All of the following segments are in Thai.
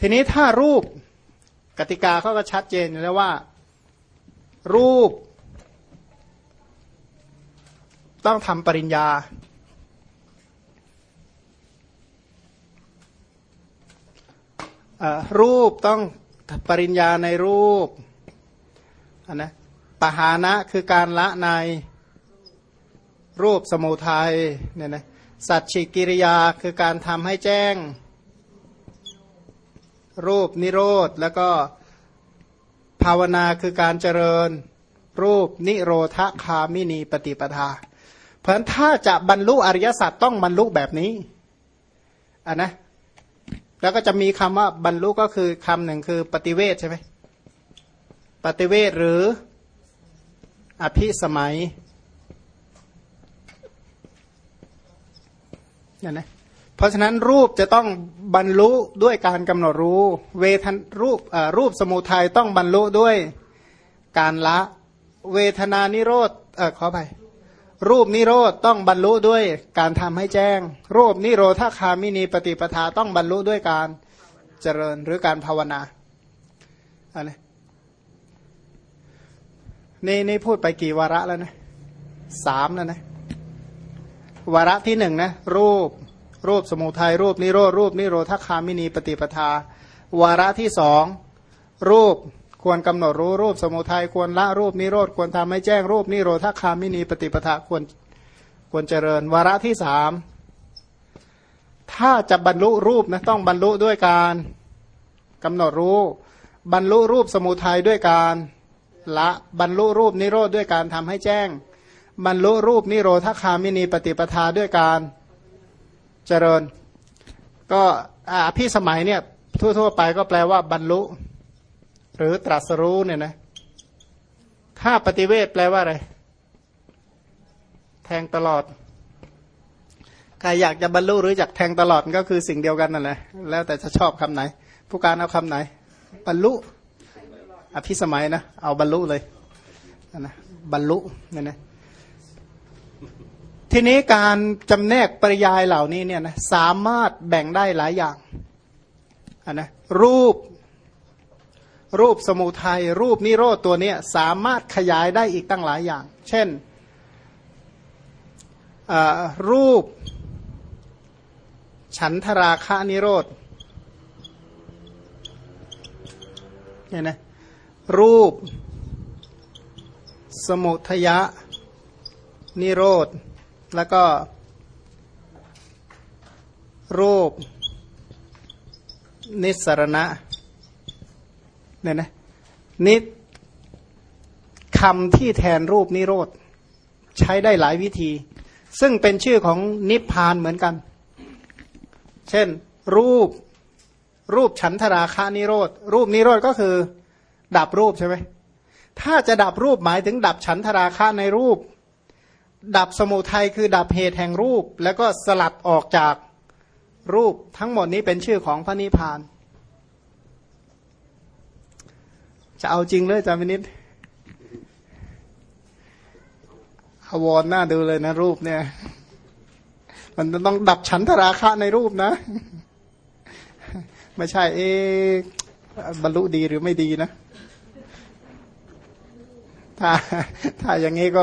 ทีนี้ถ้ารูปกติกาเขาก็ชัดเจนแล้วว่า รูป ต้องทำปริญญา รูปต้องปริญญาในรูปนนะปหานะคือการละในรูปสมุทัยเนี่ยนะสัจฉิกิริยาคือการทำให้แจ้ง รูปนิโรธแล้วก็ภาวนาคือการเจริญรูปนิโรธคามินีปฏิปทา เพราะฉะนั้นถ้าจะบรรลุอริยสัจต้องบรรลุแบบนี้อะนะแล้วก็จะมีคำว่าบรรลุก็คือคำหนึ่งคือปฏิเวทใช่ไหมปฏิเวทหรืออภิสมัยเนี่ยนะ เพราะฉะนั้นรูปจะต้องบรรลุด้วยการกำหนดรู้ เวทนรูปรูปสมุทัยต้องบรรลุด้วยการละ เวทนานิโรธเออขอไปรูปนิโรธต้องบรรลุด้วยการทำให้แจ้ง รูปนิโรธาคามินีปฏิปทาต้องบรรลุด้วยการเจริญหรือการภาวนาอันนี้นี่นี่พูดไปกี่วาระแล้วนะสามแล้วนะวาระที่หนึ่งนะ รูป รูปสมุทัยรูปนิโรธรูปนิโรธคามินีปฏิปทา วาระที่สองรูปควรกำหนดรู้รูปสมุทัยควรละรูปนิโรธควรทำให้แจ้งรูปนิโรธคามินีปฏิปทาควรควรเจริญ วาระที่สามถ้าจะบรรลุรูปนะต้องบรรลุด้วยการกำหนดรู้ บรรลุรูปสมุทัยด้วยการละบรรลุรูปนิโรธด้วยการทำให้แจ้ง บรรลุรูปนิโรธคามินีปฏิปทาด้วยการ เจริญ ก็อภิสมัยเนี่ยทั่วๆไปก็แปลว่าบรรลุ หรือตรัสรู้เนี่ยนะถ้าปฏิเวทแปลว่าอะไร แทงตลอดใครอยากจะบรรลุหรืออยากแทงตลอดก็คือสิ่งเดียวกันนั่นแหละแล้วแต่จะชอบคำไหน ผู้การเอาคำไหน บรรลุอภิสมัยนะเอาบรรลุเลยนะบรรลุเนี่ยนะ ทีนี้การจำแนกปริยายเหล่านี้เนี่ยนะสามารถแบ่งได้หลายอย่างนนะรูปรูปสมุทัยรูปนิโรธตัวนี้สามารถขยายได้อีกตั้งหลายอย่าง เช่นรูป ฉันทราคะนิโรธเนี่ยนะรูป สมุทยะนิโรธ แล้วก็ รูป นิสรณะเนี่ยนะนิคำที่แทนรูปนิโรธ ใช้ได้หลายวิธี ซึ่งเป็นชื่อของนิพพานเหมือนกัน เช่น รูป รูปฉันทราคานิโรธ รูปนิโรธก็คือ ดับรูปใช่ไหมถ้าจะดับรูปหมายถึงดับฉันทราคาในรูป ดับสมุทัยคือดับเหตุแห่งรูป แล้วก็สลัดออกจากรูปทั้งหมดนี้เป็นชื่อของพระนิพพาน จะเอาจริงเลยจามินิดอวรหน้าดูเลยนะรูปเนี่ย มันต้องดับฉันทราคะในรูปนะ ไม่ใช่เอ๊บรรลุดีหรือไม่ดีนะ ถ้าถ้าอย่างนี้ก็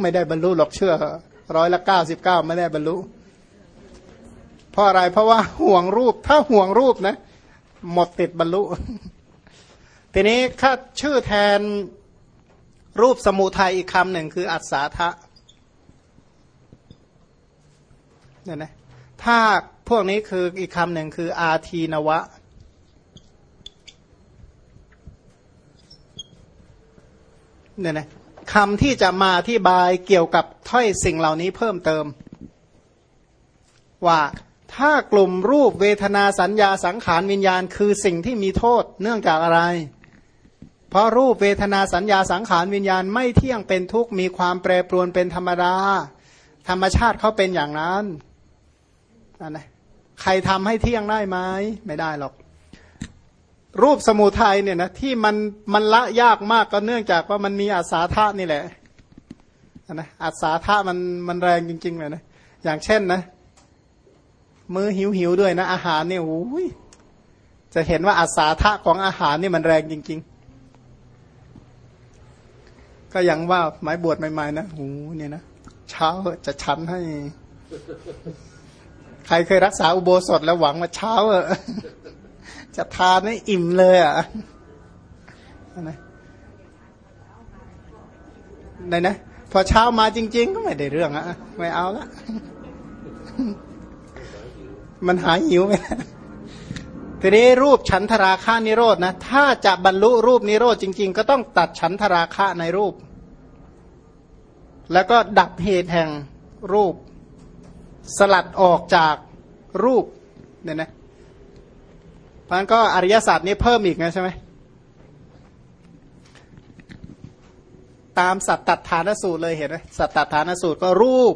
ไม่ได้บรรลุหรอกเชื่อร้อยละเก้าสิบเก้าไม่ได้บรรลุ เพราะอะไรเพราะว่าห่วงรูป ถ้าห่วงรูปนะ หมดติดบรรลุ ทีนี้ถ้าชื่อแทนรูปสมุทัยอีกคำหนึ่งคืออัศาทะเนี่ยนะถ้าพวกนี้คืออีกคำหนึ่งคืออาทีนวะ เนี่ยนะคำที่จะมาที่บายเกี่ยวกับถ้อยสิ่งเหล่านี้เพิ่มเติม ว่าถ้ากลุ่มรูปเวทนาสัญญาสังขารวิญญาณ คือสิ่งที่มีโทษเนื่องจากอะไร เพราะรูปเวทนาสัญญาสังขารวิญญาณไม่เที่ยงเป็นทุกข์มีความแปรปรวนเป็นธรรมดา ธรรมชาติเขาเป็นอย่างนั้นนะใครทำให้เที่ยงได้ไหมไม่ได้หรอก รูปสมุทัยเนี่ยนะที่มันมันละยากมากก็เนื่องจากว่ามันมีอาสาธานี่แหละนะอาสาธามันมันแรงจริงๆเลยนะอย่างเช่นนะมือหิวหิวด้วยนะอาหารเนี่ยโอ้ยจะเห็นว่าอาสาทะของอาหารนี่มันแรงจริง ๆ ก็ยังว่าหมายบวชใหม่ๆนะหูเนี่ยนะเช้าจะชันให้ ใครเคยรักษาอุโบสถแล้วหวังว่าเช้าเออ จะทานให้อิ่มเลยอะนะไหนนะพอเช้ามาจริง ๆ ก็ไม่ได้เรื่องอะไม่เอาละมันหายหิวไหมทีนี้รูปฉันทราคานิโรธนะถ้าจะบรรลุรูปนิโรธจริง ๆ ก็ต้องตัดฉันทราคะในรูป แล้วก็ดับเหตุแห่งรูป สลัดออกจากรูปเนี่ยนะ เพราะนั้นก็อริยศาสตร์นี้เพิ่มอีกนะใช่ไหมตามสัตตฐานสูตรเลยเห็นไหมสัตตฐานสูตรก็รูป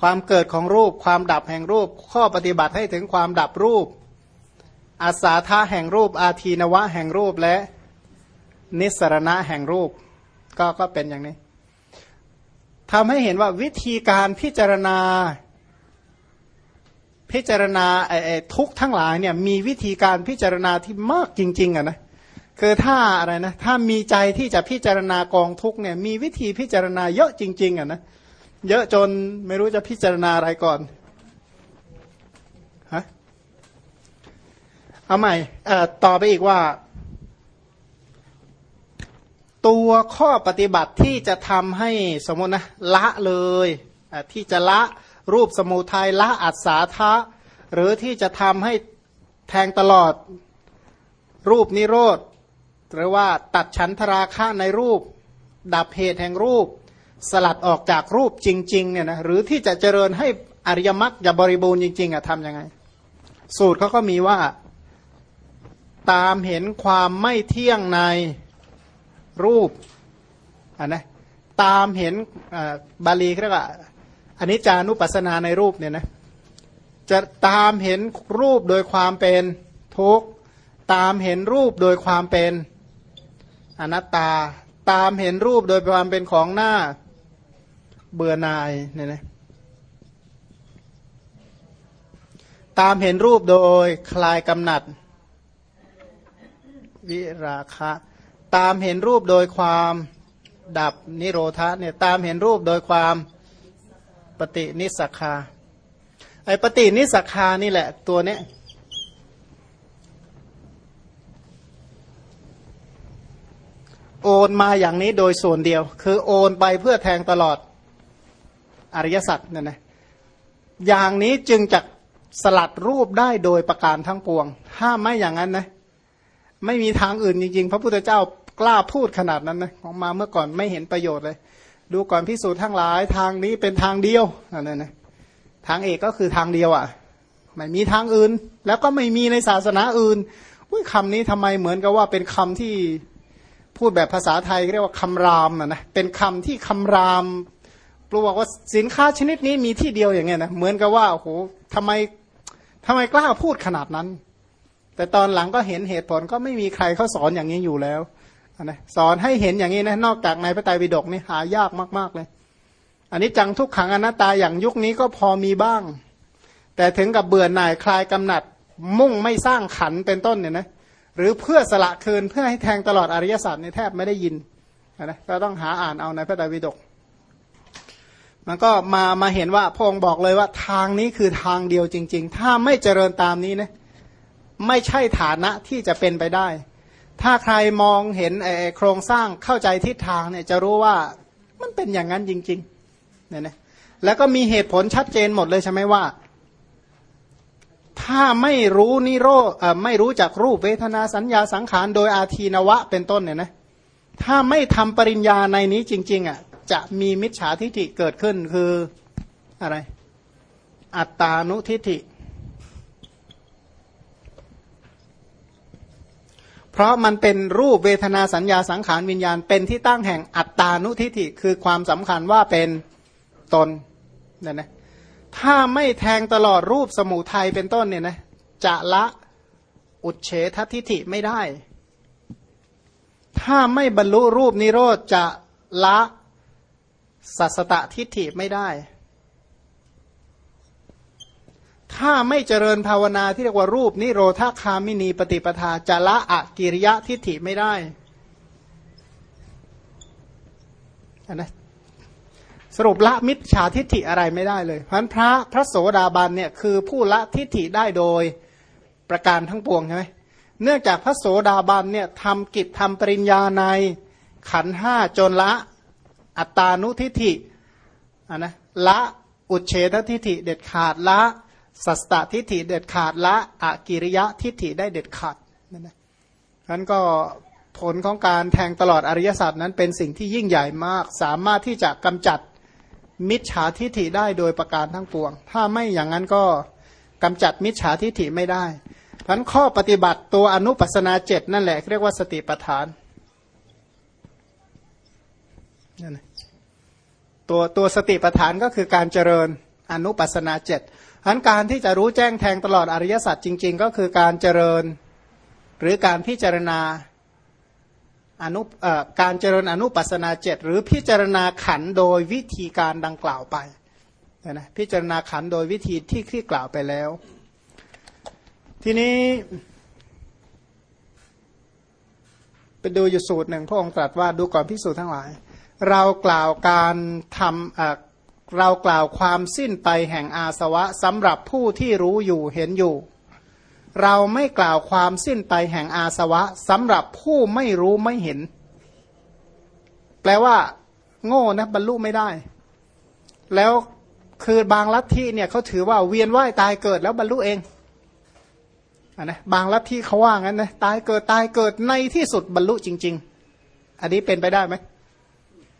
ความเกิดของรูป ความดับแห่งรูป ข้อปฏิบัติให้ถึงความดับรูป อาสาธาแห่งรูป อาทีนวะแห่งรูปและนิสรณะแห่งรูป ก็ก็เป็นอย่างนี้ทำให้เห็นว่าวิธีการพิจารณา พิจารณาทุกทั้งหลายเนี่ยมีวิธีการพิจารณาที่มากจริงๆอะนะคือถ้าอะไรนะถ้ามีใจที่จะพิจารณากองทุกเนี่ยมีวิธีพิจารณาเยอะจริง ๆอะนะเยอะจนไม่รู้จะพิจารณาอะไรก่อนฮะเอาใหม่ต่อไปอีกว่า ตัวข้อปฏิบัติที่จะทำให้สมมตินะละเลยที่จะละ รูปสมุทัยละอัศาทะ หรือที่จะทำให้แทงตลอด รูปนิโรธ หรือว่าตัดฉันทราคะในรูป ดับเหตุแห่งรูป สลัดออกจากรูปจริงๆเนี่ยนะหรือที่จะเจริญให้อริยมรรคจะบริบูรณ์จริงๆอะทำยังไง สูตรเขาก็มีว่าตามเห็นความไม่เที่ยงในรูปอ่านะตามเห็นบาลีเรียกว่า อันนี้จานุปัสนาในรูปเนี่ยนะจะตามเห็นรูปโดยความเป็นทุกข์ตามเห็นรูปโดยความเป็นอนัตตา ตามเห็นรูปโดยความเป็นของหน้าเบื่อนายเนี่ยนะตามเห็นรูปโดยคลายกำหนัด วิราคะ ตามเห็นรูปโดยความดับนิโรธะเนี่ยตามเห็นรูปโดยความ ปฏินิสักาไอ้ปฏินิสักานี่แหละ ตัวเนี้ยโอนมาอย่างนี้โดยส่วนเดียว คือโอนไปเพื่อแทงตลอดอริยสัจนั่นนะอย่างนี้จึงจะสลัดรูปได้โดยประการทั้งปวง ถ้าไม่อย่างนั้นนะไม่มีทางอื่นจริงๆ พระพุทธเจ้ากล้าพูดขนาดนั้นนะของมาเมื่อก่อนไม่เห็นประโยชน์เลย ดูก่อนพิสูจน์ทั้งหลายทางนี้เป็นทางเดียวนั่นนะทางเอกก็คือทางเดียวอะ่ะไม่มีทางอื่น แล้วก็ไม่มีในศาสนาอื่นอุ้ยคำนี้ทำไมเหมือนกับว่าเป็นคำที่พูดแบบภาษาไทยเรียกว่าคำรามนะนะเป็นคำที่คำรามปลูกว่าสินค้าชนิดนี้มีที่เดียวอย่างเงี้ยนะเหมือนกับว่าโอ้โหทำไมทำไมกล้าพูดขนาดนั้น แต่ตอนหลังก็เห็นเหตุผลก็ไม่มีใครเขาสอนอย่างนี้อยู่แล้ว นะสอนให้เห็นอย่างนี้นะนอกจากในพระไตรปิฎกนี่หายากมาก ๆ เลย อันนี้จังทุกขังอนัตตาอย่างยุคนี้ก็พอมีบ้าง แต่ถึงกับเบื่อหน่ายคลายกำหนัด มุ่งไม่สร้างขันเป็นต้นเนี่ยนะหรือเพื่อสละคืนเพื่อให้แทงตลอดอริยสัจในแทบไม่ได้ยินนะก็ต้องหาอ่านเอาในพระไตรปิฎกมันก็มามาเห็นว่าพระองค์บอกเลยว่าทางนี้คือทางเดียวจริง ๆ ถ้าไม่เจริญตามนี้นะไม่ใช่ฐานะที่จะเป็นไปได้ ถ้าใครมองเห็นโครงสร้างเข้าใจทิศทางเนี่ยจะรู้ว่ามันเป็นอย่างนั้นจริงๆเนี่ยนะแล้วก็มีเหตุผลชัดเจนหมดเลยใช่ไหมว่า ถ้าไม่รู้นิโรธไม่รู้จักรูปเวทนาสัญญาสังขารโดยอาทีนวะเป็นต้นเนี่ยนะถ้าไม่ทำปริญญาในนี้จริง ๆอะจะมีมิจฉาทิฏฐิเกิดขึ้นคืออะไร อัตตานุทิฏฐิ เพราะมันเป็นรูปเวทนาสัญญาสังขารวิญญาณ เป็นที่ตั้งแห่งอัตตานุทิฏฐิคือความสำคัญว่าเป็นตนเนี่ยนะถ้าไม่แทงตลอดรูปสมุทัยเป็นต้นเนี่ยนะจะละอุดเฉททิฐิไม่ได้ ถ้าไม่บรรลุรูปนิโรธจะละสัสตทิฏฐิไม่ได้ ถ้าไม่เจริญภาวนาที่เรียกว่ารูปนิโรธาคามินีปฏิปทาจะละอะกิริยะทิฏฐิไม่ได้อันนะสรุปละมิจฉาทิฏฐิอะไรไม่ได้เลย เพราะพระพระโสดาบันเนี่ยคือผู้ละทิฏฐิได้โดยประการทั้งปวงใช่ไหมเนื่องจากพระโสดาบันเนี่ยทำกิจทำปริญญาในขันห้าจนละอัตตานุทิฏฐิอันนะละอุเฉททิฏฐิเด็ดขาดละ สัสตทิฏฐิเด็ดขาดละอกิริยะทิฏฐิได้เด็ดขาดนั่นนะนั้นก็ผลของการแทงตลอดอริยสัจนั้นเป็นสิ่งที่ยิ่งใหญ่มาก สามารถที่จะกำจัดมิจฉาทิฏฐิได้โดยประการทั้งปวง ถ้าไม่อย่างนั้นก็กำจัดมิจฉาทิฏฐิไม่ได้พันข้อปฏิบัติตัวอนุปัสนาเจ็ดนั่นแหละเรียกว่าสติปัฏฐานนั่นตัวตัวสติปัฏฐานก็คือการเจริญอนุปัสนาเจ็ด พันการที่จะรู้แจ้งแทงตลอดอริยสัจจริง ๆ ก็คือการเจริญหรือการพิจารณาอนุการเจริญอนุปัสนาเจ็ดหรือพิจารณาขันโดยวิธีการดังกล่าวไปนะพิจารณาขันโดยวิธีที่ที่กล่าวไปแล้ว ทีนี้ไปดูอยู่สูตรหนึ่งพระองค์ตรัสว่าดูก่อนพิสูจน์ทั้งหลาย เรากล่าวการทำ เรากล่าวความสิ้นไปแห่งอาสวะสำหรับผู้ที่รู้อยู่เห็นอยู่ เราไม่กล่าวความสิ้นไปแห่งอาสวะสำหรับผู้ไม่รู้ไม่เห็น แปลว่า โง่นะบรรลุไม่ได้ แล้วคือบางลัทธิเนี่ยเขาถือว่าเวียนว่ายตายเกิดแล้วบรรลุเองอนนะบางลัทธิเขาว่างั้นนะตายเกิดตายเกิดในที่สุดบรรลุจริง ๆ อันนี้เป็นไปได้ไหม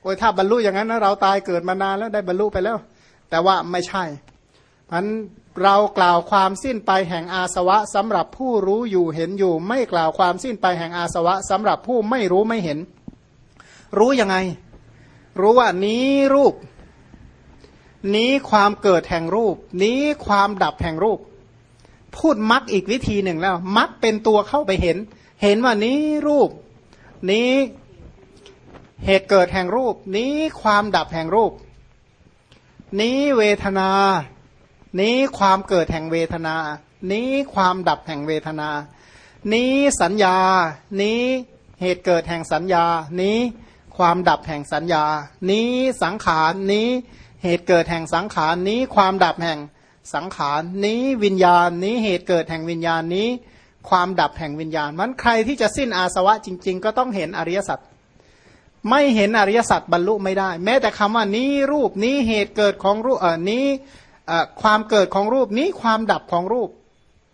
โอ้ยถ้าบรรลุอย่างนั้นนะเราตายเกิดมานานแล้วได้บรรลุไปแล้ว แต่ว่าไม่ใช่พันเรากล่าวความสิ้นไปแห่งอาสวะสำหรับผู้รู้อยู่เห็นอยู่ ไม่กล่าวความสิ้นไปแห่งอาสวะสำหรับผู้ไม่รู้ไม่เห็น รู้ยังไง รู้ว่านี้รูป นี้ความเกิดแห่งรูป นี้ความดับแห่งรูป พูดมักอีกวิธีหนึ่งแล้ว มักเป็นตัวเข้าไปเห็น เห็นว่านี้รูป นี้ เหตุเกิดแห่งรูป นี้ความดับแห่งรูป นี้เวทนา นี้ความเกิดแห่งเวทนา นี้ความดับแห่งเวทนา นี้สัญญา นี้เหตุเกิดแห่งสัญญา นี้ความดับแห่งสัญญา นี้สังขารนี้เหตุเกิดแห่งสังขารนี้ความดับแห่งสังขารนี้วิญญาณนี้เหตุเกิดแห่งวิญญาณนี้ ความดับแห่งวิญญาณมันใครที่จะสิ้นอาสวะจริง ๆ ก็ต้องเห็นอริยสัจ ไม่เห็นอริยสัจบรรลุไม่ได้ แม้แต่คำว่านี้รูปนี้เหตุเกิดของรูปเออนี้ความเกิดของรูปนี้ความดับของรูป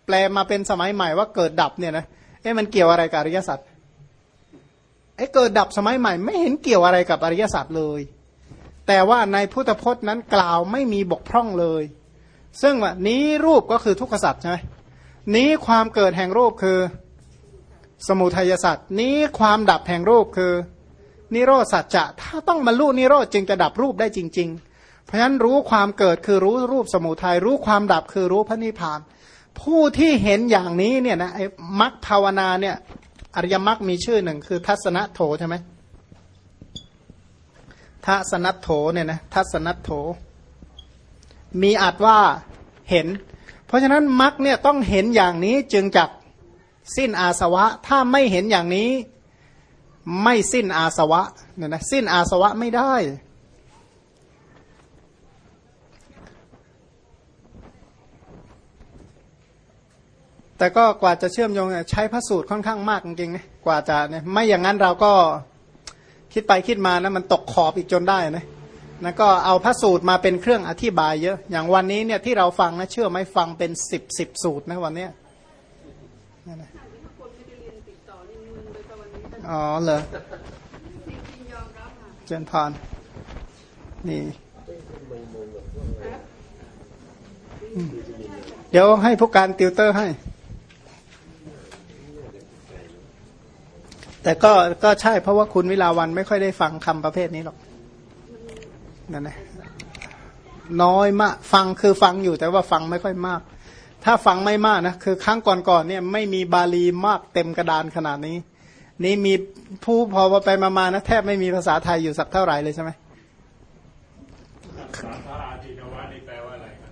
แปลมาเป็นสมัยใหม่ว่าเกิดดับเนี่ยนะเอ๊ะมันเกี่ยวอะไรกับอริยสัจไอ้เกิดดับสมัยใหม่ ไม่เห็นเกี่ยวอะไรกับอริยสัจเลย แต่ว่าในพุทธพจน์นั้นกล่าวไม่มีบกพร่องเลย ซึ่งว่านี้รูปก็คือทุกขสัจใช่ไหมนี้ความเกิดแห่งรูปคือ สมุทัยสัจนี้ความดับแห่งรูปคือ นิโรธสัจจะถ้าต้องบรรลุนิโรธจึงจะดับรูปได้จริง ๆ เพราะฉะนั้นรู้ความเกิดคือรู้รูปสมุทัยรู้ความดับคือรู้พระนิพพาน ผู้ที่เห็นอย่างนี้เนี่ยนะไอ้มรรคภาวนาเนี่ยอริยมรรคมีชื่อหนึ่งคือทัศนโถใช่ไหมทัศนโถเนี่ยนะทัศนโถ มีอัดว่าเห็น เพราะฉะนั้นมรรคเนี่ยต้องเห็นอย่างนี้จึงจักสิ้นอาสวะ ถ้าไม่เห็นอย่างนี้ ไม่สิ้นอาสวะเนี่ยนะสิ้นอาสวะไม่ได้ แต่ก็กว่าจะเชื่อมโยงใช้พระสูตรค่อนข้างมากจริงๆนะกว่าจะเนี่ยไม่อย่างนั้นเราก็คิดไปคิดมานะมันตกขอบอีกจนได้นะนะก็เอาพระสูตรมาเป็นเครื่องอธิบายเยอะ อย่างวันนี้เนี่ยที่เราฟังนะเชื่อไหมฟังเป็นสิบสิบสูตรนะวันเนี้ย อ๋อเหรอเจนพานนี่เดี๋ยวให้ผู้การติวเตอร์ให้ แต่ก็ก็ใช่เพราะว่าคุณวิลาวันไม่ค่อยได้ฟังคำประเภทนี้หรอกนั่นนะน้อยมาก ฟังคือฟังอยู่แต่ว่าฟังไม่ค่อยมาก ถ้าฟังไม่มากนะคือครั้งก่อนๆเนี่ย ไม่มีบาลีมากเต็มกระดานขนาดนี้ นี่มีผู้พอไปมาๆนะแทบไม่มีภาษาไทยอยู่สักเท่าไหร่เลยใช่ไหมภาษาอาจินวานี่แปลว่าอะไรครับ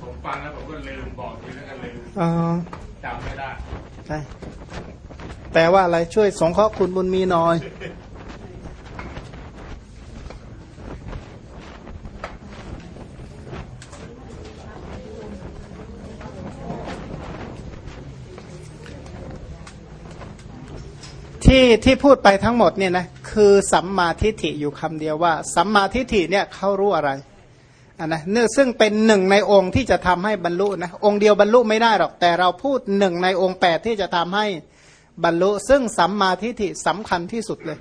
ผมฟังแล้วผมก็ลืมบอกทีแล้วก็ลืมอ๋อจำไม่ได้ใช่แปลว่าอะไรช่วยสงเคราะห์คุณบุญมีหน่อย ที่ที่พูดไปทั้งหมดเนี่ยนะคือสัมมาทิฏฐิอยู่คำเดียวว่า สัมมาทิฏฐิเนี่ยเขารู้อะไรอันนะเนื่อซึ่งเป็นหนึ่งในองค์ที่จะทำให้บรรลุนะองค์เดียวบรรลุไม่ได้หรอกแต่เราพูดหนึ่งในองค์แปดที่จะทำให้บรรลุ ซึ่งสัมมาทิฏฐิสำคัญที่สุดเลย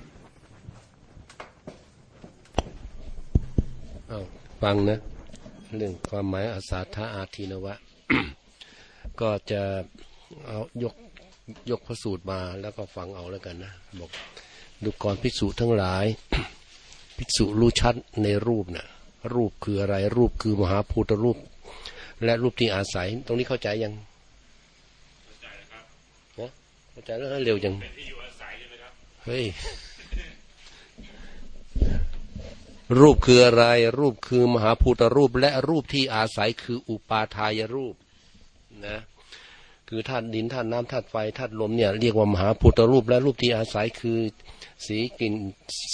เอาฟังนะเรื่องความหมายอาสาธาอาทีนวะ ก็จะเอายก ยกพระสูตรมาแล้วก็ฟังเอาแล้วกันนะบอกดูก่อนภิกษุทั้งหลาย ภิกษุรู้ชัดในรูปนะ่ะ รูปคืออะไรรูปคือมหาภูตรูป และรูปที่อาศัย ตรงนี้เข้าใจยังนะเข้าใจแล้วเร็วยังเฮ้ยรูปคืออะไร รูปคือมหาภูตรูป และรูปที่อาศัยคืออุปาทายรูป นะ คือธาตุดินธาตุน้ำธาตุไฟธาตุลมเนี่ยเรียกว่ามหาภูตรูปและรูปที่อาศัยคือ สีกลิ่น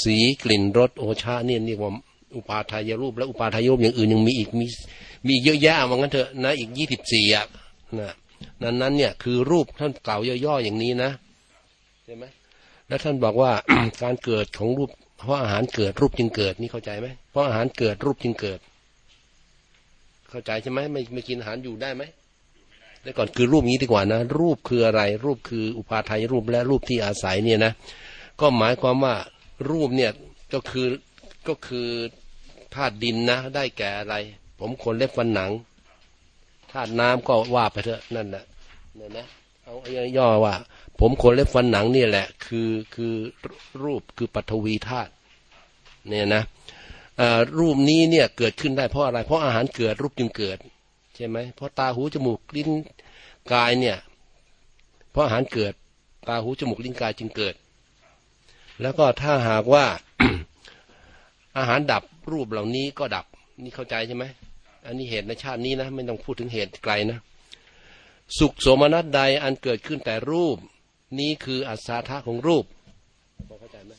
สีกลิ่นรสโอชาเนี่ยเรียกว่าอุปาทายรูปและอุปาทายรูปอย่างอื่นยังมีอีกมีมีเยอะแยะว่างั้นเถอะนะอีกยี่สิบสี่อะนะนั้นนั้นเนี่ยคือรูปท่านกล่าวย่อๆอย่างนี้นะใช่ไหมแล้วท่านบอกว่าการเกิดของรูป เพราะอาหารเกิดรูปจึงเกิดนี่เข้าใจไหมเพราะอาหารเกิดรูปจึงเกิด เข้าใจใช่ไหมไม่ไม่กินอาหารอยู่ได้ไหม แล้วก่อนคือรูปนี้ดีกว่านะ รูปคืออะไร รูปคืออุปาทายรูปและรูปที่อาศัยเนี่ยนะ ก็หมายความว่ารูปเนี่ยก็คือก็คือธาตุดินนะ ได้แก่อะไร ผมขนเล็บฟันหนังธาตุน้ำก็ว่าไปเถอะนั่นแหละเนี่ยนะเอาย่อว่า ผมขนเล็บฟันหนังเนี่ยแหละ คือคือรูปคือปัทวีธาตุเนี่ยนะรูปนี้เนี่ยเกิดขึ้นได้เพราะอะไร เพราะอาหารเกิดรูปจึงเกิด ใช่ไหมเพราะตาหูจมูกลิ้นกายเนี่ย เพราะอาหารเกิด ตาหูจมูกลิ้นกายจึงเกิด แล้วก็ถ้าหากว่าอาหารดับรูปเหล่านี้ก็ดับ นี่เข้าใจใช่ไหมอันนี้เหตุในชาตินี้นะ ไม่ต้องพูดถึงเหตุไกลนะ สุขโสมนัสใดอันเกิดขึ้นแต่รูป นี้คืออัศธาของรูปเข้าใจไหม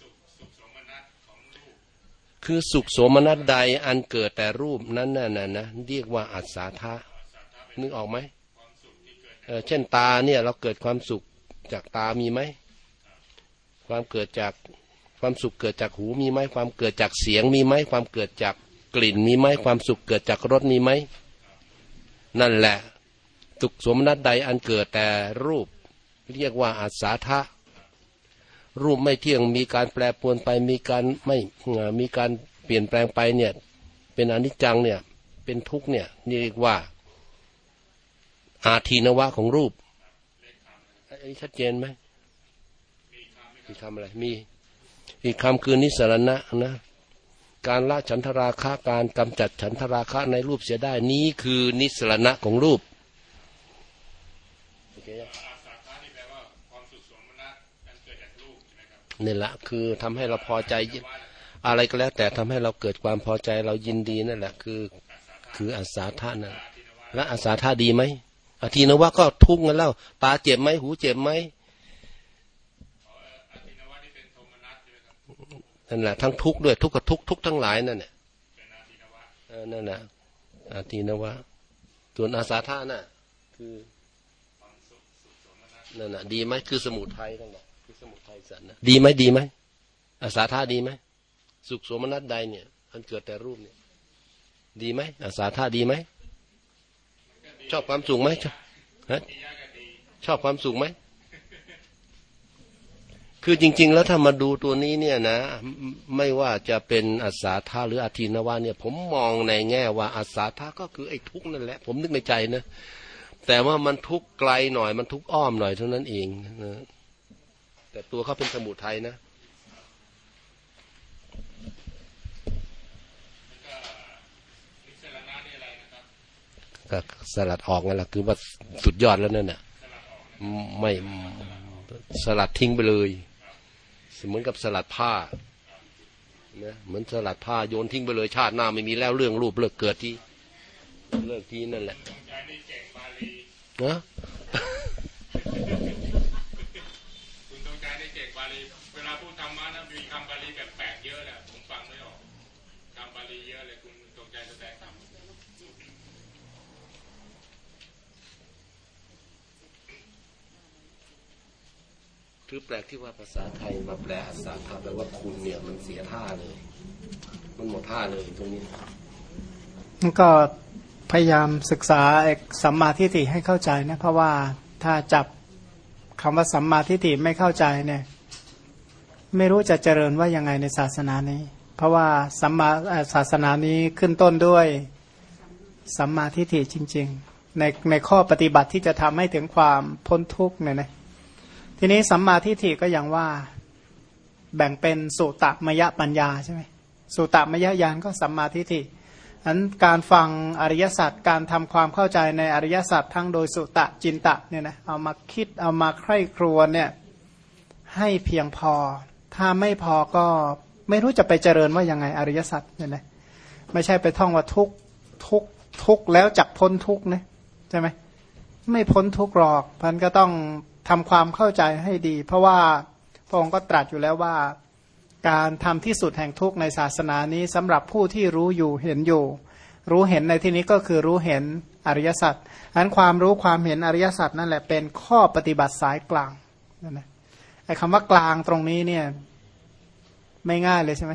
คือสุขโสมนัสใดอันเกิดแต่รูปนั้นน่ะนะนะเรียกว่าอัศธา นึกออกไหมเเช่นตาเนี่ยเราเกิดความสุขจากตามีไหมความเกิดจากความสุขเกิดจากหูมีไหมความเกิดจากเสียงมีไหมความเกิดจากกลิ่นมีไหมความสุขเกิดจากรสมีไหมนั่นแหละสุขสมนัตใดอันเกิดแต่รูป เรียกว่าอาสาทะรูปไม่เที่ยงมีการแปรปรวนไปมีการไม่มีการเปลี่ยนแปลงไปเนี่ยเป็นอนิจจังเนี่ยเป็นทุกเนี่ยนี่เรียกว่า อาทีนวะของรูป อันนี้ชัดเจนไหมมีคำอะไร มี อีกคำคือนิสรณะนะ การละฉันทราคะการกำจัดฉันทราคะในรูปเสียได้นี้คือนิสรณะของรูปเนี่แหละคือทำให้เราพอใจ อะไรก็แล้ว แต่ทำให้เราเกิดความพอใจเรายินดีนั่นแหละ คือ คืออาสาธานะและอาสาธาดีไหม อาทีนวะก็ทุกข์กันแล้วตาเจ็บไหมหูเจ็บไหมนั่นแหละทั้งทุกข์ด้วยทุกข์กับทุกข์ทุกข์ทั้งหลายนั่นแหละนั่นแหละอาทีนวะส่วนอาสาธาน่ะ คือนั่นแหะดีไหมคือสมุทัยทั้งหมดคือสมุทัยสันนะดีไหมดีไหมอาสาธาดีไหมสุขสมนัตใดเนี่ยมันเกิดแต่รูปเนี่ย ดีไหมอาสาธาดีไหม ชอบความสุขไหมชอบชอบความสุขไหมคือจริง ๆ แล้วถ้ามาดูตัวนี้เนี่ยนะ ไม่ว่าจะเป็นอาสาธาหรืออาทินวาเนี่ย ผมมองในแง่ว่าอาสาธาก็คือไอ้ทุกนั่นแหละ ผมนึกในใจนะแต่ว่ามันทุกไกลหน่อยมันทุกอ้อมหน่อยเท่านั้นเองนะแต่ตัวเขาเป็นสมุทัยนะ ก็สลัดออกนั่นแหละคือว่าสุดยอดแล้วนั่นน่ะไม่สลัดทิ้งไปเลยเหมือนกับสลัดผ้านะเหมือนสลัดผ้าโยนทิ้งไปเลยชาติหน้าไม่มีแล้วเรื่องรูปเลิกเกิดที่เลิกที่นั่นแหละนี่เก่งบาลีนะ คุณตรงใจนี่เก่งบาลี เวลาพูดธรรมะนะมีคำบาลีแปลกๆเยอะแหละผมฟังไม่ออกคำบาลีเยอะเลยคุณตรงใจแสดงธรรม คือแปลกที่ว่าภาษาไทยมาแปลอัศาธาแปลว่าคุณเนี่ยมันเสียท่าเลย มันหมดท่าเลยตรงนี้มันก็พยายามศึกษาสัมมาทิฏฐิให้เข้าใจนะ เพราะว่าถ้าจับคำว่าสัมมาทิฏฐิไม่เข้าใจเนี่ย ไม่รู้จะเจริญว่ายังไงในศาสนานี้ เพราะว่าสัมมาศาสนานี้ขึ้นต้นด้วยสัมมาทิฏฐิจริง ๆ ในในข้อปฏิบัติที่จะทำให้ถึงความพ้นทุกข์เนี่ยนะ ทีนี้สัมมาทิฏฐิก็อย่างว่าแบ่งเป็นสุตมยปัญญาใช่ไหมสุตมยญาณก็สัมมาทิฏฐิอันการฟังอริยสัจการทำความเข้าใจในอริยสัจทั้งโดยสุตะจินตะเนี่ยนะเอามาคิดเอามาใคร่ครวญเนี่ยให้เพียงพอ ถ้าไม่พอก็ไม่รู้จะไปเจริญว่ายังไงอริยสัจเนี่ยนะไม่ใช่ไปท่องว่าทุกทุกทุกแล้วจักพ้นทุกนะใช่ไหมไม่พ้นทุกหรอกพันก็ต้อง ทำความเข้าใจให้ดี เพราะว่าพระองค์ก็ตรัสอยู่แล้วว่า การทำที่สุดแห่งทุกข์ในศาสนานี้สำหรับผู้ที่รู้อยู่เห็นอยู่ รู้เห็นในที่นี้ก็คือรู้เห็นอริยสัจอันความรู้ความเห็นอริยสัจนั่นแหละเป็นข้อปฏิบัติสายกลางนั่นนะไอ้คำว่ากลางตรงนี้เนี่ยไม่ง่ายเลยใช่ไหม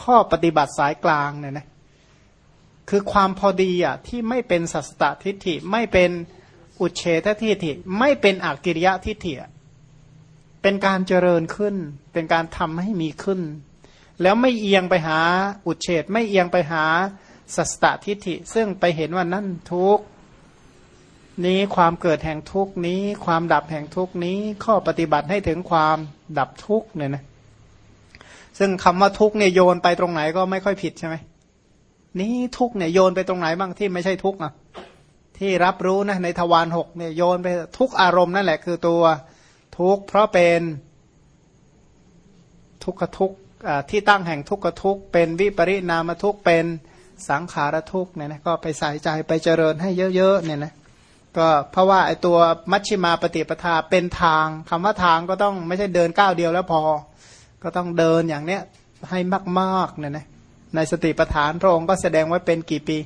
ข้อปฏิบัติสายกลางเนี่ยนะคือความพอดีอะที่ไม่เป็นสัสตตทิฏฐิไม่เป็น อุเฉททิฏฐิไม่เป็นอักกิริยะทิฏฐิเป็นการเจริญขึ้น เป็นการทำให้มีขึ้น แล้วไม่เอียงไปหาอุเฉดไม่เอียงไปหาสัสตตทิฏฐิ ซึ่งไปเห็นว่านั่นทุกนี้ความเกิดแห่งทุกนี้ ความดับแห่งทุกนี้ ข้อปฏิบัติให้ถึงความดับทุกเนี่ยนะซึ่งคำว่าทุกเนี่ยโยนไปตรงไหนก็ไม่ค่อยผิดใช่ไหมนี้ทุกเนี่ยโยนไปตรงไหนบ้างที่ไม่ใช่ทุกอะ ที่รับรู้นะในทวารหกเนี่ยโยนไปทุกอารมณ์นั่นแหละคือตัวทุกเพราะเป็นทุกขทุกที่ตั้งแห่งทุกขทุกเป็นวิปริณามทุกเป็นสังขารทุกเนี่ยนะก็ไปใส่ใจไปเจริญให้เยอะๆเนี่ยนะก็เพราะว่าไอตัวมัชฌิมาปฏิปทาเป็นทางคำว่าทางก็ต้องไม่ใช่เดินก้าวเดียวแล้วพอ ก็ต้องเดินอย่างเนี้ยให้มากๆเนี่ยนะในสติปัฏฐานพระองค์ก็แสดงไว้เป็นกี่ปี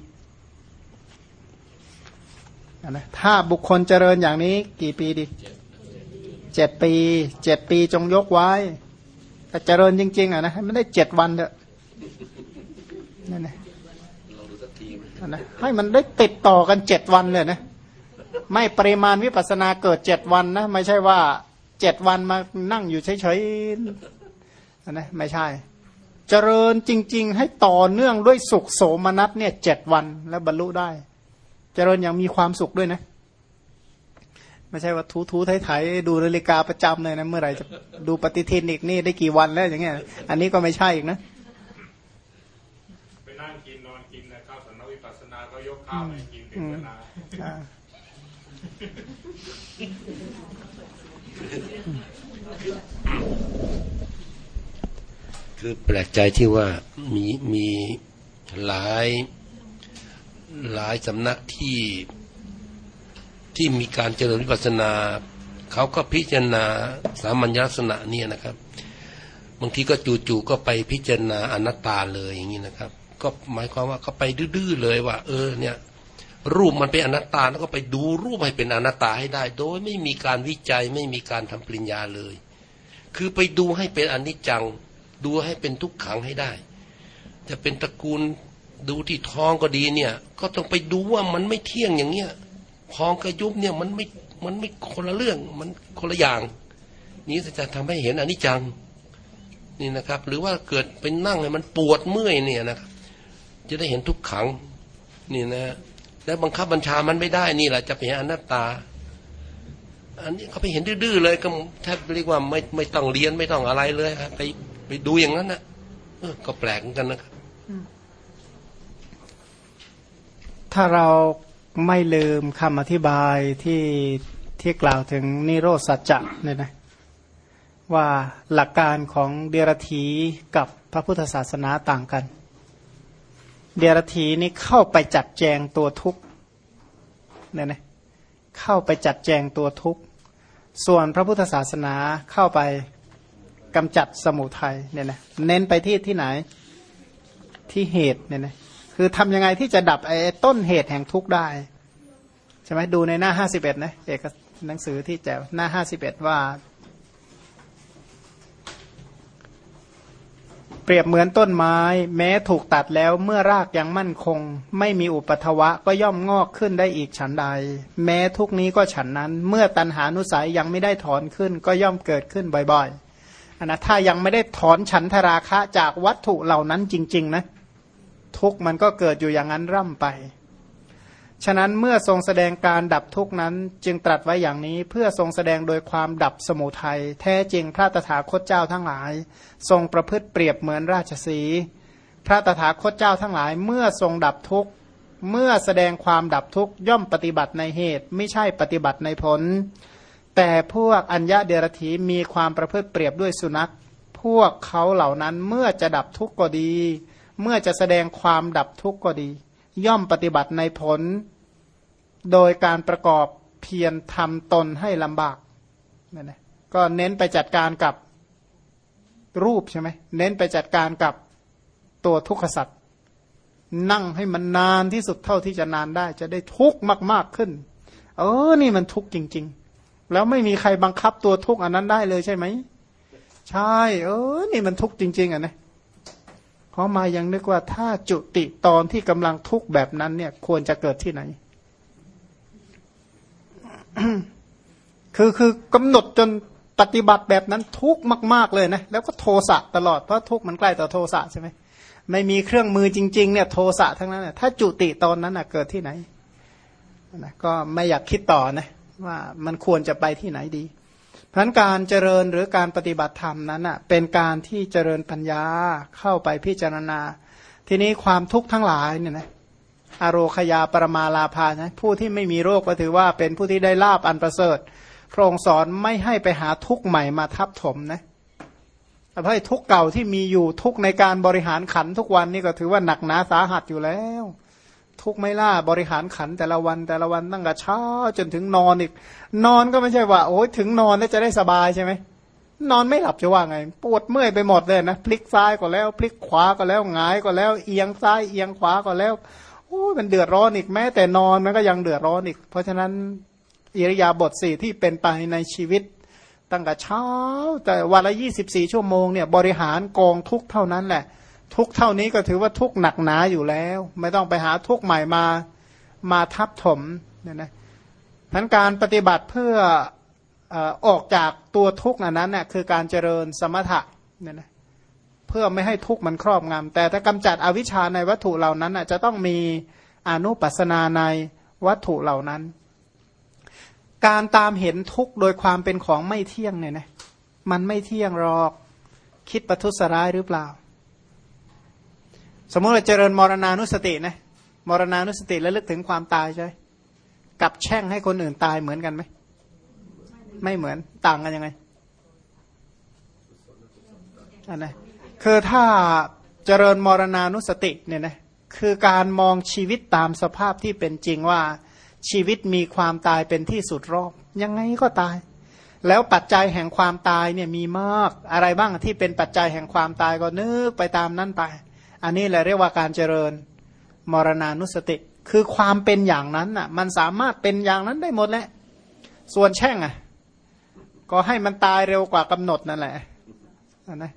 นะถ้าบุคคลเจริญอย่างนี้กี่ปีดีเจ็ดปีเจ็ดปีจงยกไว้แต่เจริญจริง ๆ อะนะให้มันได้เจ็ดวันเถอะนั่นนะนะให้มันได้ติดต่อกันเจ็ดวันเลยนะ ไม่ปริมาณวิปัสนาเกิดเจ็ดวันนะ ไม่ใช่ว่าเจ็ดวันมานั่งอยู่เฉยๆอันนะไม่ใช่ เจริญจริง ๆ ให้ต่อเนื่องด้วยสุขโสมนัสเนี่ยเจ็ดวันแล้วบรรลุได้ เจริญอย่างมีความสุขด้วยนะ ไม่ใช่ว่าทูทูไถไถๆดูนาฬิกาประจำเลยนะ เมื่อไหร่จะดูปฏิทินอีกนี่ได้กี่วันแล้วอย่างเงี้ย อันนี้ก็ไม่ใช่อีกนะไปนั่งกินนอนกินนะข้าวสำนักวิปัสสนาก็ยกข้าวให้กินถึงเวลาอ่าคือแปลกใจที่ว่ามีมีหลาย หลายสำนักที่ที่มีการเจริญวิปัสสนา เขาก็พิจารณาสามัญลักษณะเนี่ยนะครับ บางทีก็จู่ๆก็ไปพิจารณาอนัตตาเลยอย่างนี้นะครับ ก็หมายความว่าเขาไปดื้อๆเลยว่า เออเนี่ย รูปมันเป็นอนัตตาแล้วก็ไปดูรูปให้เป็นอนัตตาให้ได้ โดยไม่มีการวิจัยไม่มีการทำปริญญาเลย คือไปดูให้เป็นอนิจจัง ดูให้เป็นทุกขังให้ได้ จะเป็นตระกูล ดูที่ท้องก็ดีเนี่ย ก็ต้องไปดูว่ามันไม่เที่ยงอย่างเงี้ยพองกระยุบเนี่ยมันไม่มันไม่คนละเรื่องมันคนละอย่าง นี้จะทำให้เห็นอนิจจังนี่นะครับ หรือว่าเกิดเป็นนั่งเลยมันปวดเมื่อยเนี่ยนะครับจะได้เห็นทุกขังนี่นะแล้วบังคับบัญชามันไม่ได้นี่แหละจะไปเห็นอนัตตา อันนี้เขาไปเห็นดื้อเลยก็แทบเรียกว่าไม่ไม่ต้องเรียนไม่ต้องอะไรเลยครับไปไปดูอย่างนั้นนะเออก็แปลกเหมือนกันนะครับ ถ้าเราไม่ลืมคำอธิบายที่ที่กล่าวถึงนิโรธสัจจะเนี่ยนะว่าหลักการของเดียรถีกับพระพุทธศาสนาต่างกัน เดียรถีนี่เข้าไปจัดแจงตัวทุกเนี่ยนะเข้าไปจัดแจงตัวทุกส่วนพระพุทธศาสนาเข้าไปกำจัดสมุทัยเนี่ยนะเน้นไปที่ที่ไหนที่เหตุเนี่ยนะ คือทำยังไงที่จะดับไอ้ต้นเหตุแห่งทุกข์ได้ใช่ไหมดูในหน้าห้าสิบเอ็ดนะเอกหนังสือที่แจวหน้าห้าสิบเอ็ดว่า เปรียบเหมือนต้นไม้ แม้ถูกตัดแล้วเมื่อรากยังมั่นคง ไม่มีอุปทวะก็ย่อมงอกขึ้นได้อีกฉันใด แม้ทุกนี้ก็ฉันนั้น เมื่อตันหานุสัยยังไม่ได้ถอนขึ้น ก็ย่อมเกิดขึ้นบ่อยๆอันนะถ้ายังไม่ได้ถอนฉันทราคะจากวัตถุเหล่านั้นจริง ๆ นะ ทุกมันก็เกิดอยู่อย่างนั้นร่ำไป ฉะนั้นเมื่อทรงแสดงการดับทุกนั้น จึงตรัสไว้อย่างนี้เพื่อทรงแสดงโดยความดับสมุทัยแท้จริงพระตถาคตเจ้าทั้งหลาย ทรงประพฤติเปรียบเหมือนราชสีพระตถาคตเจ้าทั้งหลาย เมื่อทรงดับทุกข์เมื่อแสดงความดับทุกข์ย่อมปฏิบัติในเหตุ ไม่ใช่ปฏิบัติในผล แต่พวกอัญญาเดรธีมีความประพฤติเปรียบด้วยสุนัข พวกเขาเหล่านั้นเมื่อจะดับทุกข์ก็ดี เมื่อจะแสดงความดับทุกข์ก็ดี ย่อมปฏิบัติในผล โดยการประกอบเพียรทำตนให้ลำบากนั่นแหละก็เน้นไปจัดการกับรูปใช่ไหมเน้นไปจัดการกับตัวทุกขสัตว์นั่งให้มันนานที่สุดเท่าที่จะนานได้ จะได้ทุกข์มาก ๆขึ้น เออ นี่มันทุกข์จริง ๆ แล้วไม่มีใครบังคับตัวทุกข์อันนั้นได้เลยใช่ไหมใช่ เออ นี่มันทุกข์จริง ๆอะนะ พราะมายังนึกว่าถ้าจุติตอนที่กำลังทุกข์แบบนั้นเนี่ย ควรจะเกิดที่ไหน คือคือกำหนดจนปฏิบัติแบบนั้นทุกข์มาก ๆ เลยนะ แล้วก็โทสะตลอด เพราะทุกข์มันใกล้ต่อโทสะใช่ไหมไม่มีเครื่องมือจริง ๆ เนี่ยโทสะทั้งนั้นนะถ้าจุติตอนนั้นนะเกิดที่ไหนนะก็ไม่อยากคิดต่อนะ ว่ามันควรจะไปที่ไหนดี พราะการเจริญหรือการปฏิบัติธรรมนั้นอะเป็นการที่เจริญปัญญาเข้าไปพิจารณา ทีนี้ความทุกข์ทั้งหลายเนี่ยนะอโรคยาปรมาลาภานะผู้ที่ไม่มีโรคก็ถือว่าเป็นผู้ที่ได้ลาบอันประเสริฐพระองค์สอนไม่ให้ไปหาทุกข์ใหม่มาทับถมนะแต่ให้ทุกข์เก่าที่มีอยู่ทุกในการบริหารขันทุกวันนี่ก็ถือว่าหนักหนาสาหัสอยู่แล้ว ทุกไม่ล่าบริหารขันแต่ละวันแต่ละวันตั้งแต่เช้าจนถึงนอนอีก นอนก็ไม่ใช่ว่า โอ้ยถึงนอนแล้วจะได้สบายใช่ไหมนอนไม่หลับจะว่าไง ปวดเมื่อยไปหมดเลยนะพลิกซ้ายก็แล้ว พลิกขวาก็แล้วหงายก็แล้ว เอียงซ้ายเอียงขวาก็แล้วโอ้ยมันเดือดร้อนอีกแม้ แต่นอนมันก็ยังเดือดร้อนอีก เพราะฉะนั้นอิริยาบถสี่ที่เป็นไปในชีวิต ตั้งแต่เช้า แต่วันละยี่สิบสี่ชั่วโมงเนี่ยบริหารกองทุกเท่านั้นแหละ ทุกเท่านี้ก็ถือว่าทุกหนักหนาอยู่แล้ว ไม่ต้องไปหาทุกใหม่มามาทับถมเนี่ยนะทั้นการปฏิบัติเพื่อออกจากตัวทุกอันนั้นน่ยคือการเจริญสมถะเนี่ยนะเพื่อไม่ให้ทุกมันครอบงำแต่ถ้ากำจัดอวิชชาในวัตถุเหล่านั้นน่ะจะต้องมีอนุปัสนาในวัตถุเหล่านั้น การตามเห็นทุกข์โดยความเป็นของไม่เที่ยงเนี่ยนะมันไม่เที่ยงหรอกคิดประทุษร้ายหรือเปล่า สมมติเราเจริญมรณานุสตินะมรณานุสติแล้วลึกถึงความตายใช่กับแช่งให้คนอื่นตายเหมือนกันไหมไม่เหมือนต่างกันยังไงอันนะคือถ้าเจริญมรณานุสติเนี่ยนะคือการมองชีวิตตามสภาพที่เป็นจริงว่าชีวิตมีความตายเป็นที่สุดรอบ ยังไงก็ตาย แล้วปัจจัยแห่งความตายเนี่ยมีมากอะไรบ้างที่เป็นปัจจัยแห่งความตายก็นึกไปตามนั้นไป อันนี้แหละเรียกว่าการเจริญมรณานุสติ คือความเป็นอย่างนั้นอะ มันสามารถเป็นอย่างนั้นได้หมดแหละ ส่วนแช่งอะ ก็ให้มันตายเร็วกว่ากำหนดนั่นแหละนะ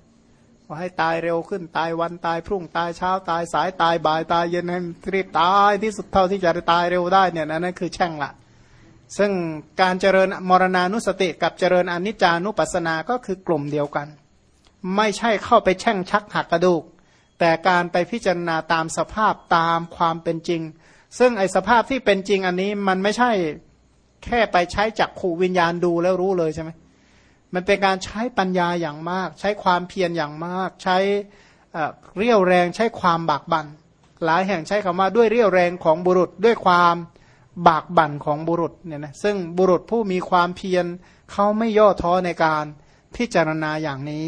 ว่าให้ตายเร็วขึ้นตายวันตายพรุ่งตายเช้าตายสายตายบ่ายตายเย็นให้รีบตายที่สุดเท่าที่จะตายเร็วได้เนี่ยนั่นคือแช่งละซึ่งการเจริญมรณานุสติกับเจริญอนิจจานุปัสสนาก็คือกลุ่มเดียวกัน ไม่ใช่เข้าไปแช่งชักหักกระดูก แต่การไปพิจารณาตามสภาพตามความเป็นจริง ซึ่งไอสภาพที่เป็นจริงอันนี้มันไม่ใช่แค่ไปใช้จักขู่วิญญาณดูแล้วรู้เลยใช่ไหมมันเป็นการใช้ปัญญาอย่างมาก ใช้ความเพียรอย่างมาก ใช้เรี่ยวแรงใช้ความบากบัน่นหลายแห่งใช้คำว่าด้วยเรี่ยวแรงของบุรุษด้วยความบากบั่นของบุรุษเนี่ยนะซึ่งบุรุษผู้มีความเพียรเขาไม่ย่อท้อในการพิจารณาอย่างนี้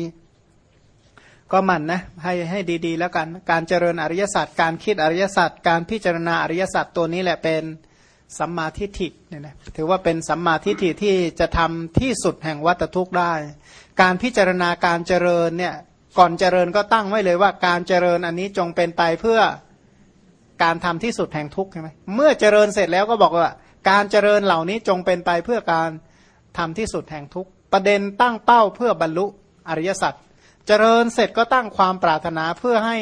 ก็มันนะให้ให้ดีๆ แล้วกัน การเจริญอริยสัจการคิดอริยสัจการพิจารณาอริยสัจตัวนี้แหละเป็นสัมมาทิฏฐิเนี่ยนะถือว่าเป็นสัมมาทิฏฐิที่จะทำที่สุดแห่งวัตทุกข์ได้ การพิจารณาการเจริญเนี่ยก่อนเจริญก็ตั้งไว้เลยว่าการเจริญอันนี้จงเป็นไปเพื่อการทำที่สุดแห่งทุกข์ใช่ไหมเมื่อเจริญเสร็จแล้วก็บอกว่า การเจริญเหล่านี้จงเป็นไปเพื่อการทำที่สุดแห่งทุกข์ประเด็นตั้งเป้าเพื่อบรรลุอริยสัจ เจริญเสร็จก็ตั้งความปรารถนาเพื่อให้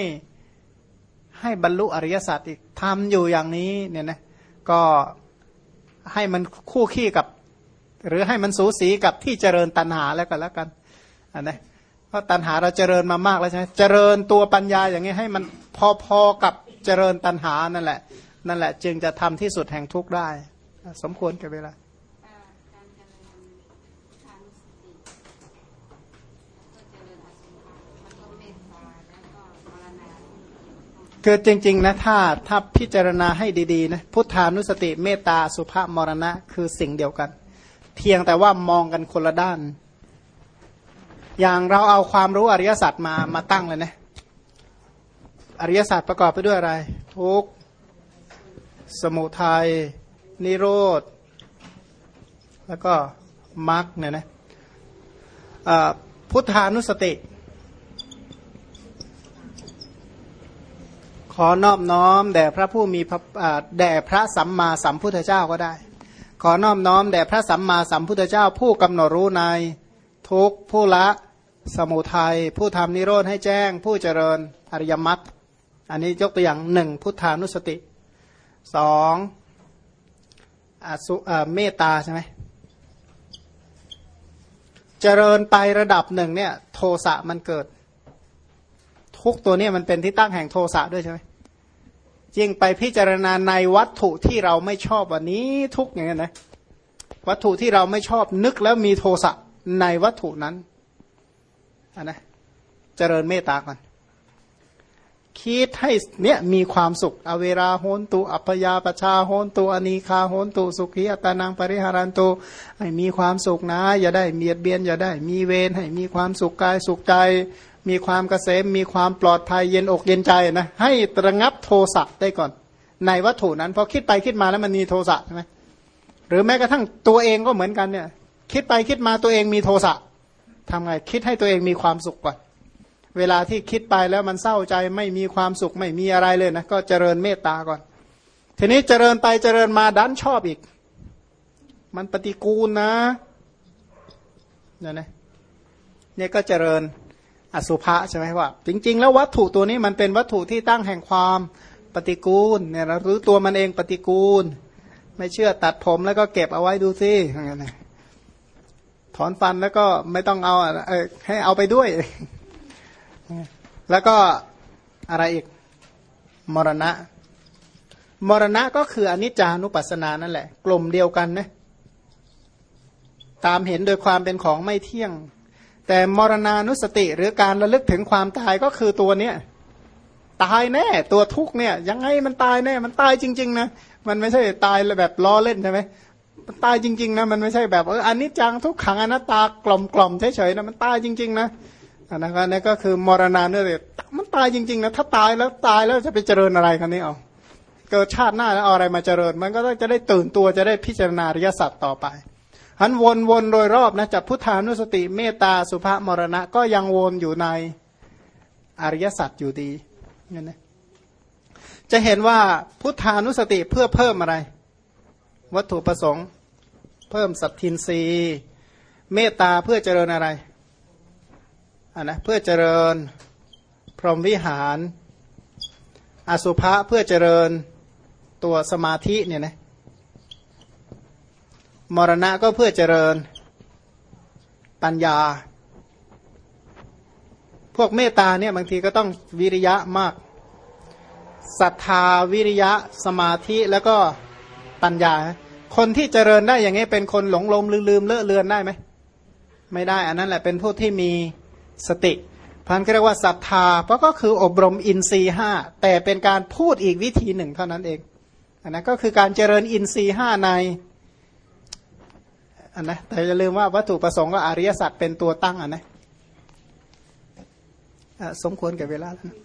ให้บรรลุอริยสัจอีกทำอยู่อย่างนี้เนี่ยนะก็ให้มันคู่ขี้กับ หรือให้มันสูสีกับที่เจริญตัณหาแล้วกันแล้วกันอันนะเพราะตัณหาเราเจริญมามากแล้วใช่ไหมเจริญตัวปัญญาอย่างนี้ให้มันพอๆกับเจริญตัณหานั่นแหละ นั่นแหละ จึงจะทำที่สุดแห่งทุกข์ได้ สมควรกับเวลา การเจริญทางสติก็เจริญอสุภะแล้วก็เมตตาแล้วก็มรณะ คือจริง ๆ นะ ถ้าถ้าพิจารณาให้ดีๆนะพุทธานุสติเมตตาสุภาพมรณะ คือสิ่งเดียวกัน เพียงแต่ว่ามองกันคนละด้าน อย่างเราเอาความรู้อริยสัจมามาตั้งเลยนะอริยสัจประกอบไปด้วยอะไร ทุกสมุทัยนิโรธ แล้วก็มรรคเนี่ยนะพุทธานุสติ ขอนอบน้อมแด่พระผู้มีพระแด่พระสัมมาสัมพุทธเจ้าก็ได้ ขอนอบน้อมแด่พระสัมมาสัมพุทธเจ้า ผู้กำหนดรู้ในทุกผู้ละสมุทัยผู้ทำนิโรธให้แจ้ง ผู้เจริญอริยมรรคอันนี้ยกตัวอย่างหนึ่งพุทธานุสติสองอสุเมตตาใช่ไหมเจริญไประดับหนึ่งเนี่ย โทสะมันเกิด ทุกตัวเนี้มันเป็นที่ตั้งแห่งโทสะด้วยใช่ไหม ยิ่งไปพิจารณาในวัตถุที่เราไม่ชอบวันนี้ทุกอย่างนี้นะวัตถุที่เราไม่ชอบนึกแล้วมีโทสะในวัตถุนั้นนนะเจริญเมตตาก่อนคิดให้เนี่ยมีความสุข อเวราโหนตุอัพยาปชาโหนตุอนีคาโหนตุสุขีอัตานังปริหารันตุให้มีความสุขนะ อย่าได้เบียดเบียนอย่าได้มีเวรให้มีความสุขกายสุขใจ มีความเกษมมีความปลอดภัยเย็นอกเย็นใจนะให้ระงับโทสะได้ก่อน ในวัตถุนั้นพอคิดไปคิดมาแล้วมันมีโทสะใช่ไหมหรือแม้กระทั่งตัวเองก็เหมือนกันเนี่ย คิดไปคิดมาตัวเองมีโทสะทำไงคิดให้ตัวเองมีความสุขก่อนเวลาที่คิดไปแล้วมันเศร้าใจไม่มีความสุขไม่มีอะไรเลยนะก็เจริญเมตตาก่อน ทีนี้เจริญไปเจริญมาดันชอบอีก มันปฏิกูลนะเนี่ยนะเนี่ยก็เจริญ อสุภะใช่ไหมว่าจริง ๆ แล้ววัตถุตัวนี้มันเป็นวัตถุที่ตั้งแห่งความปฏิกูลเนี่ยเรารู้ตัวมันเองปฏิกูล ไม่เชื่อตัดผมแล้วก็เก็บเอาไว้ดูสิอย่างเงี้นถอนฟันแล้วก็ไม่ต้องเอาอให้เอาไปด้วย แล้วก็อะไรอีกมรณะ มรณะก็คืออนิจจานุปัสสนานั่นแหละ กลุ่มเดียวกันนะตามเห็นโดยความเป็นของไม่เที่ยง แต่มรณานุสติหรือการระลึกถึงความตายก็คือตัวเนี้ยตายแน่ตัวทุกเนี่ยยังไงมันตายแน่มันตายจริง ๆ นะมันไม่ใช่ตายแบบล้อเล่นใช่ไหมมันตายจริง ๆ นะ มันไม่ใช่แบบเอออันนี้จังทุกขังอนัตตากล่อมๆเฉยๆนะมันตายจริง ๆ นะนะครับนี่ก็คือมรณานุสติมันตายจริง ๆ นะ ถ้าตายแล้วตายแล้วจะไปเจริญอะไรกันนี่เอาเกิดชาติหน้าแล้วเอาอะไรมาเจริญ มันก็จะได้ตื่นตัวจะได้พิจารณาริยสัจต่อไป หันวนวนโดยรอบนะจากพุทธานุสติเมตตาสุภมรณะ ก็ยังวนอยู่ในอริยสัจอยู่ดีเนี่ยนะจะเห็นว่าพุทธานุสติเพื่อเพิ่มอะไร วัตถุประสงค์ เพิ่มสัตทินรีเมตตาเพื่อเจริญอะไรอะนะเพื่อเจริญพรหมวิหาร อสุภะเพื่อเจริญตัวสมาธิเนี่ยนะ มรณะก็เพื่อเจริญปัญญา พวกเมตตาเนี่ยบางทีก็ต้องวิริยะมากศรัทธาวิริยะสมาธิแล้วก็ปัญญา คนที่เจริญได้อย่างนี้เป็นคนหลงลมลืมเลอะเลือนได้ไหมไม่ได้ อันนั้นแหละเป็นผู้ที่มีสติพันก็เรียกว่าศรัทธาเพราะก็คืออบรมอินทรีห้าแต่เป็นการพูดอีกวิธีหนึ่งเท่านั้นเองอันนั้นก็คือการเจริญอินทรีห้าใน อันนะแต่อย่าลืมว่าวัตถุประสงค์ก็อริยสัจเป็นตัวตั้งอันนะสมควรแก่เวลาแล้วนะ